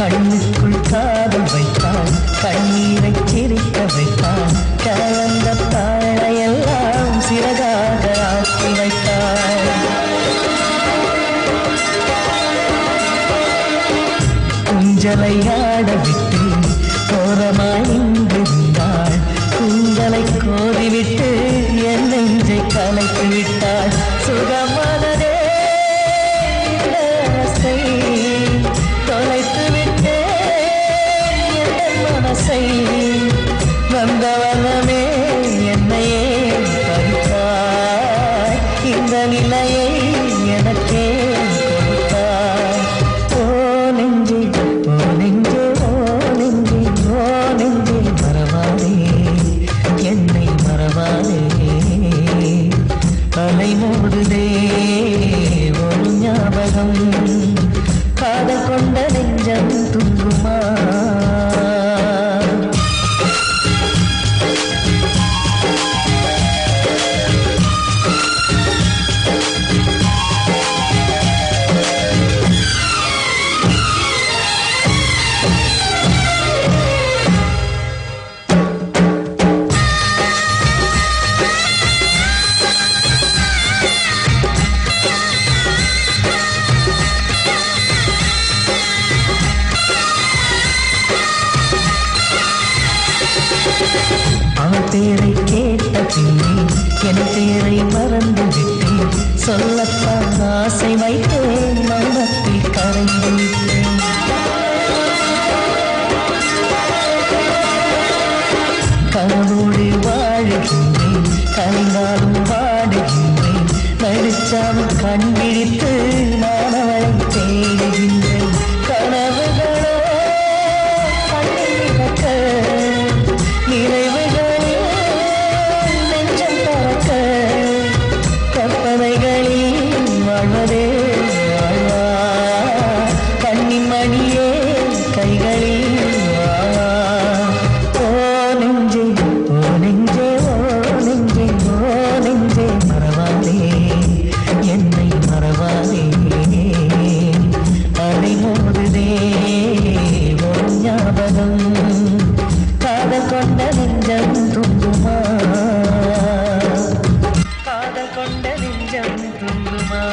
கண்ணுக்குள் காதல் வைத்தான் கண்ணீரை சிரிக்க வைத்தான் கலந்த தாழையெல்லாம் சிறகாக ஆக்கி வைத்தாள் ஊஞ்சலை ஆடவிட்டு ஓரமாய் நின்றிருந்தாள். கூந்தலை கோதிவிட்டு என் நெஞ்சை கலைத்து விட்டாள். என் மனசை வந்த வண்ணமே என்னையே பறித்தாய்? இந்த நிலையை எனக்கே கொடுத்தாய். ஓ நெஞ்சே ஓ நெஞ்சே ஓ நெஞ்சே ஓ நெஞ்சே மறவாதே. என்னை மறவாதே. அலை மூடுதே ஒரு ஞாபகம். அவள் பேரை கேட்ட பின்னே என் பேரை மறந்து விட்டேன். சொல்லத்தான் ஆசை வைத்தேன் மனத்தில் கரைந்து விட்டேன். கனவோடு வாழுகின்றேன் கலைந்தாலும் வாடுகின்றேன். நடிச்சாலும் கண்பிடித்து நெஞ்சம் துங்குமா